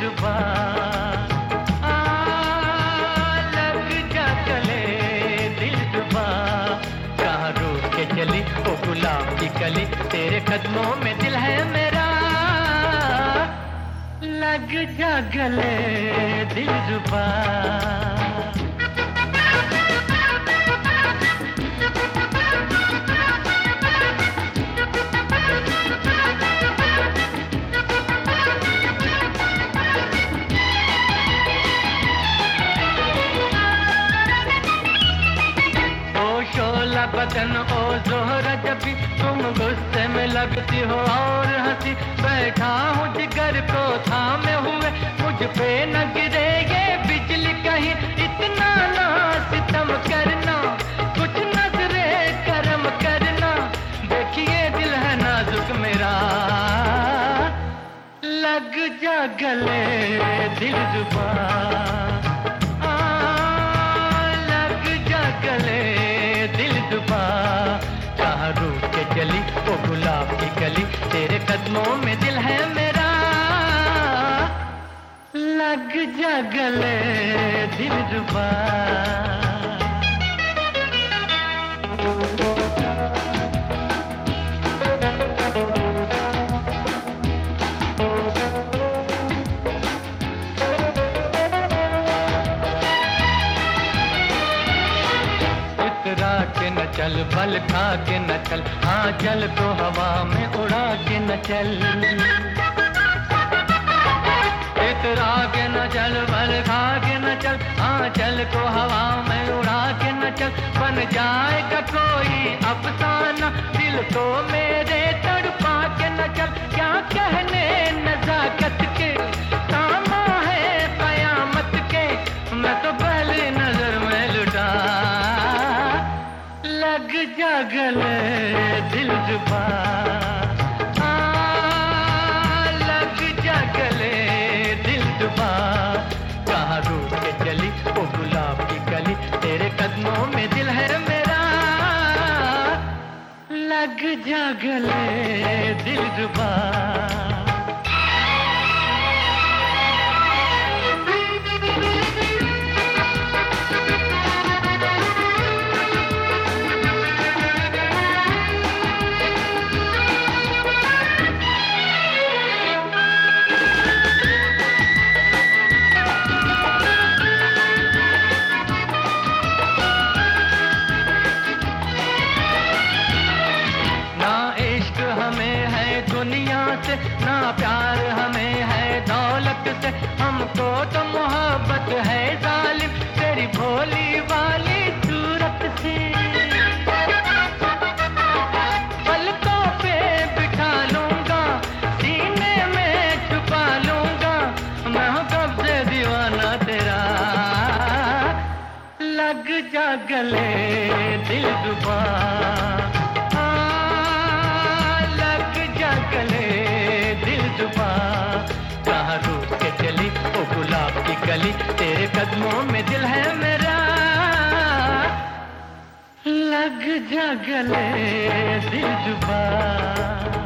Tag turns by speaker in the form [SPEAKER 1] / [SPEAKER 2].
[SPEAKER 1] जज्बा लग जा चले दिल दुबा कहाँ रोक के चली, ओ गुलाब की कली, तेरे कदमों में दिल है मेरा। लग जा गले दिल जुबा। शोला बदन ओ जोहरा, जबी तुम गुस्से में लगती हो और हँसी, बैठा हूँ जिगर को थामे हुए, मुझ पे न गिरे ये बिजली कहीं, इतना ना सितम करना, कुछ नजरे करम करना, देखिए दिल है नाजुक मेरा। लग जा गले दिल जुबा। रूठ ओ गुलाब की गली, तेरे कदमों में दिल है मेरा। लग जा गले दिल दुबा के चल बल खा के न चल। हाँ चल तो हवा में उड़ा के न चल। इतरा के न चल बल खा के न चल। हाँ चल तो हवा में उड़ा के न चल। बन जाएगा कोई अफसाना, दिल को मेरे लग दिल जुबा। लग जा गले दिल जुबा। कहाँ रूठ वो गुलाब की गली? तेरे कदमों में दिल है मेरा। लग जा दिल जुबा। से ना प्यार हमें है दौलत से। हमको तो मोहब्बत है जालिम, तेरी भोली वाली सूरत से। लूँगा में छुपा लूँगा। कब से दीवाना तेरा। लग जा गले, दिल दुबा। जगले दिलजुबा